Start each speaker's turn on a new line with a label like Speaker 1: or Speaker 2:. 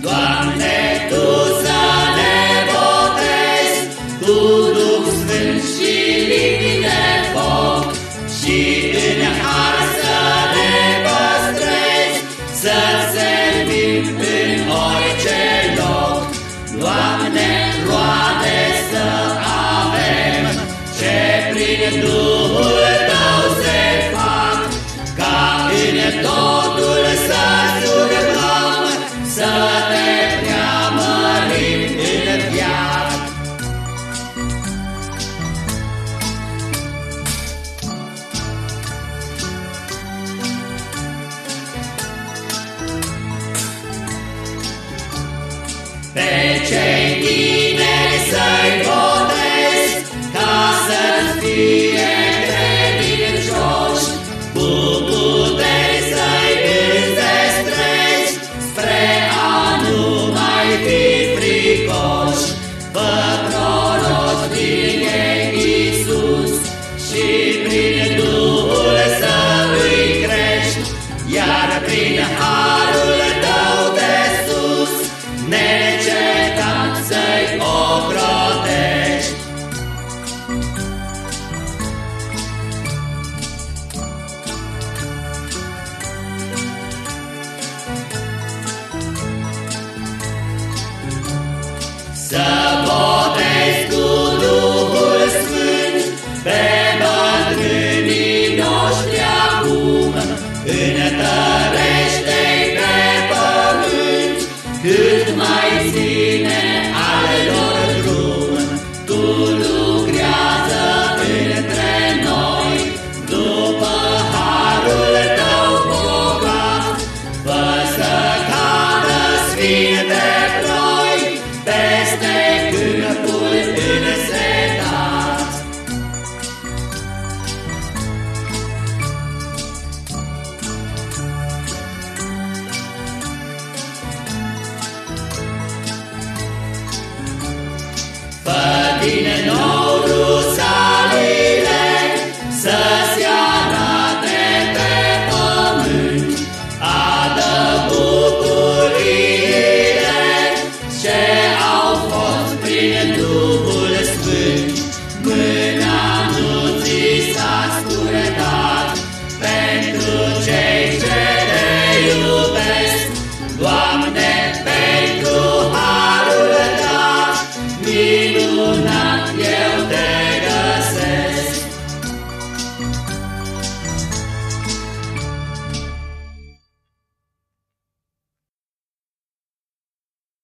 Speaker 1: Doamne, Tu să ne botezi cu Duh Sfânt și limbi de foc și în har să ne păstrezi, să servim în orice loc. Doamne, roade să avem ce prin Duhul Tău se fac, ca în totul Pe cei tineri să-i votez Ca să fie credincioși Cu puteri să-i mai fi fricoși. Să botez cu Duhul Sfânt Pe bătrânii noștri acum. Întărește-i pe pământ Cât mai zi Marine and all.